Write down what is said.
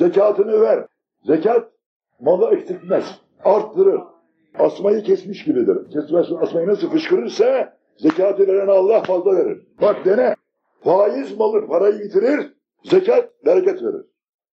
Zekatını ver. Zekat malı eksiltmez. Arttırır. Asmayı kesmiş gibidir. Kesmez, asmayı nasıl fışkırırsa zekatı veren Allah fazla verir. Bak dene. Faiz malı parayı bitirir. Zekat bereket verir.